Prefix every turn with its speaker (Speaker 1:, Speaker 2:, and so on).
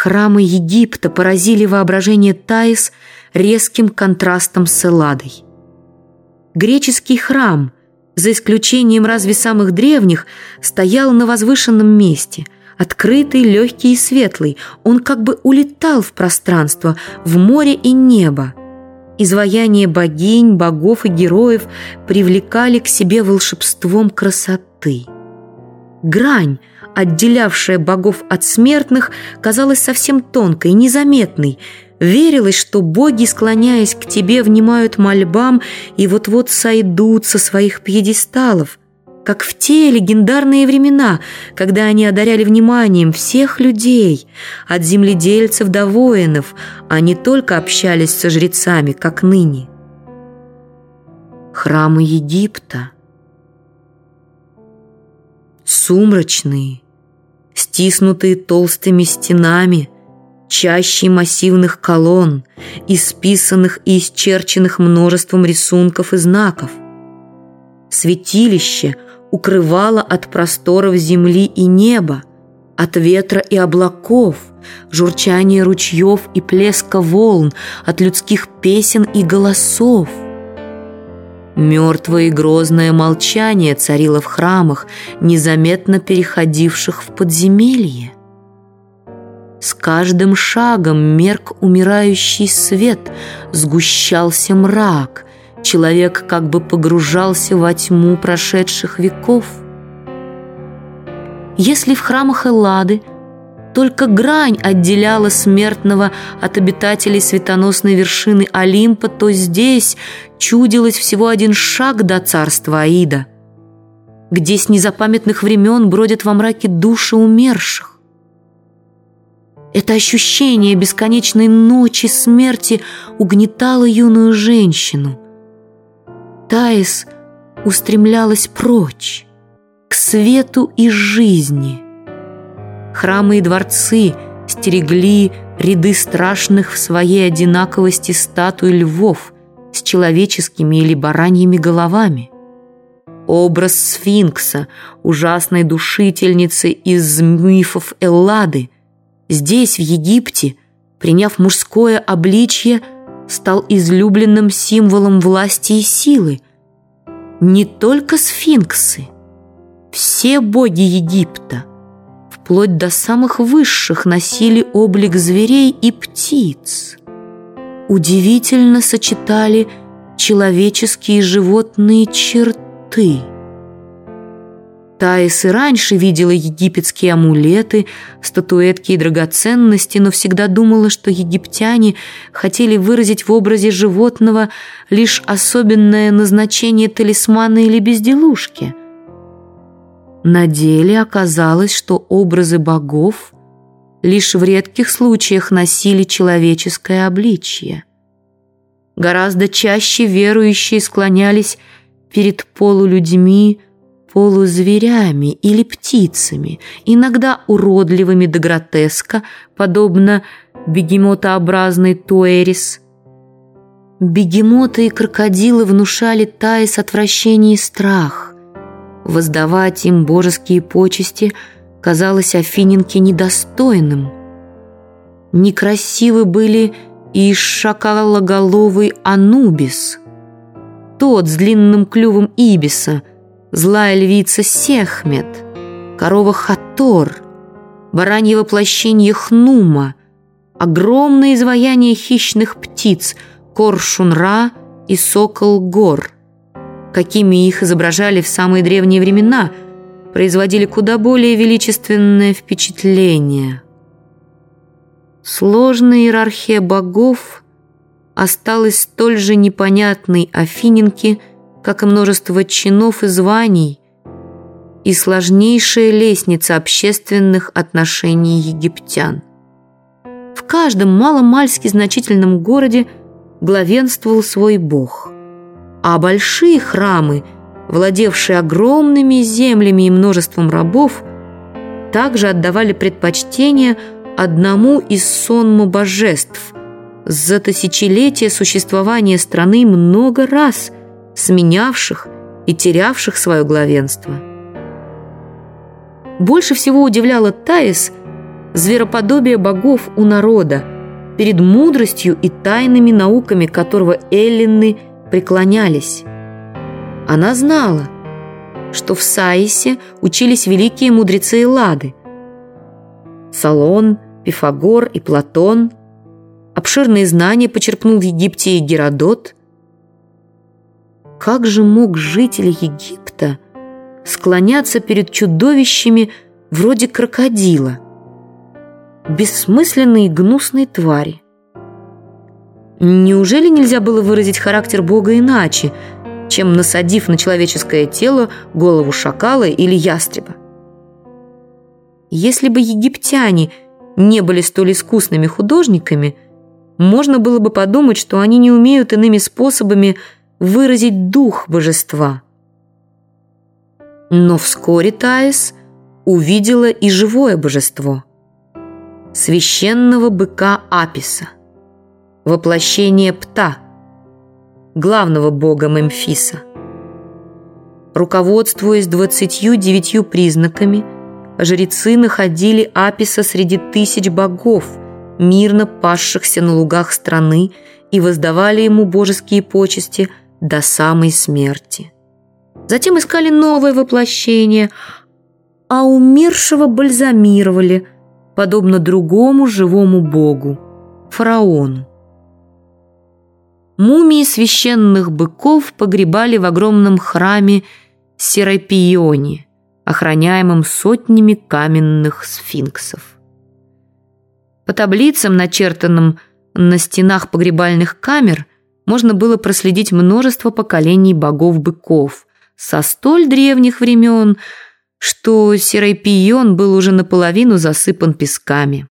Speaker 1: Храмы Египта поразили воображение Таис резким контрастом с Элладой. Греческий храм, за исключением разве самых древних, стоял на возвышенном месте, открытый, легкий и светлый. Он как бы улетал в пространство, в море и небо. Изваяния богинь, богов и героев привлекали к себе волшебством красоты. Грань, отделявшая богов от смертных, казалась совсем тонкой, незаметной. Верилось, что боги, склоняясь к тебе, внимают мольбам и вот-вот сойдут со своих пьедесталов, как в те легендарные времена, когда они одаряли вниманием всех людей, от земледельцев до воинов, а не только общались со жрецами, как ныне. Храмы Египта сумрачные, стиснутые толстыми стенами, чаще массивных колонн, исписанных и исчерченных множеством рисунков и знаков. Святилище укрывало от просторов земли и неба, от ветра и облаков, журчания ручьев и плеска волн, от людских песен и голосов – Мертвое и грозное молчание царило в храмах, незаметно переходивших в подземелье. С каждым шагом мерк умирающий свет, сгущался мрак, человек как бы погружался во тьму прошедших веков. Если в храмах Эллады – только грань отделяла смертного от обитателей светоносной вершины Олимпа, то здесь чудилось всего один шаг до царства Аида, где с незапамятных времен бродят во мраке души умерших. Это ощущение бесконечной ночи смерти угнетало юную женщину. Таис устремлялась прочь, к свету и жизни – Храмы и дворцы стерегли ряды страшных в своей одинаковости статуй львов с человеческими или бараньими головами. Образ сфинкса, ужасной душительницы из мифов Эллады, здесь, в Египте, приняв мужское обличье, стал излюбленным символом власти и силы. Не только сфинксы, все боги Египта – вплоть до самых высших, носили облик зверей и птиц. Удивительно сочетали человеческие и животные черты. Таис и раньше видела египетские амулеты, статуэтки и драгоценности, но всегда думала, что египтяне хотели выразить в образе животного лишь особенное назначение талисмана или безделушки – на деле оказалось, что образы богов лишь в редких случаях носили человеческое обличье. Гораздо чаще верующие склонялись перед полулюдьми, полузверями или птицами, иногда уродливыми до гротеска, подобно бегемотообразной туэрис. Бегемоты и крокодилы внушали Таис отвращение и страх – воздавать им божеские почести казалось Афиненке недостойным. Некрасивы были и шакалоголовый Анубис, тот с длинным клювом Ибиса, злая львица Сехмет, корова Хатор, баранье воплощение Хнума, огромное изваяние хищных птиц Коршунра и Сокол Гор – какими их изображали в самые древние времена, производили куда более величественное впечатление. Сложная иерархия богов осталась столь же непонятной Афиненке, как и множество чинов и званий, и сложнейшая лестница общественных отношений египтян. В каждом маломальски значительном городе главенствовал свой бог – а большие храмы, владевшие огромными землями и множеством рабов, также отдавали предпочтение одному из сонму божеств, за тысячелетия существования страны много раз сменявших и терявших свое главенство. Больше всего удивляло Таис звероподобие богов у народа, перед мудростью и тайными науками которого эллины преклонялись. Она знала, что в Саисе учились великие мудрецы Эллады. Салон, Пифагор и Платон. Обширные знания почерпнул в Египте и Геродот. Как же мог житель Египта склоняться перед чудовищами вроде крокодила? Бессмысленные и гнусные твари. Неужели нельзя было выразить характер Бога иначе, чем насадив на человеческое тело голову шакала или ястреба? Если бы египтяне не были столь искусными художниками, можно было бы подумать, что они не умеют иными способами выразить дух божества. Но вскоре Таис увидела и живое божество – священного быка Аписа, воплощение Пта, главного бога Мемфиса. Руководствуясь двадцатью девятью признаками, жрецы находили Аписа среди тысяч богов, мирно пасшихся на лугах страны и воздавали ему божеские почести – до самой смерти. Затем искали новое воплощение, а умершего бальзамировали, подобно другому живому богу, фараону. Мумии священных быков погребали в огромном храме Серапионе, охраняемом сотнями каменных сфинксов. По таблицам, начертанным на стенах погребальных камер – можно было проследить множество поколений богов-быков со столь древних времен, что Серайпион был уже наполовину засыпан песками.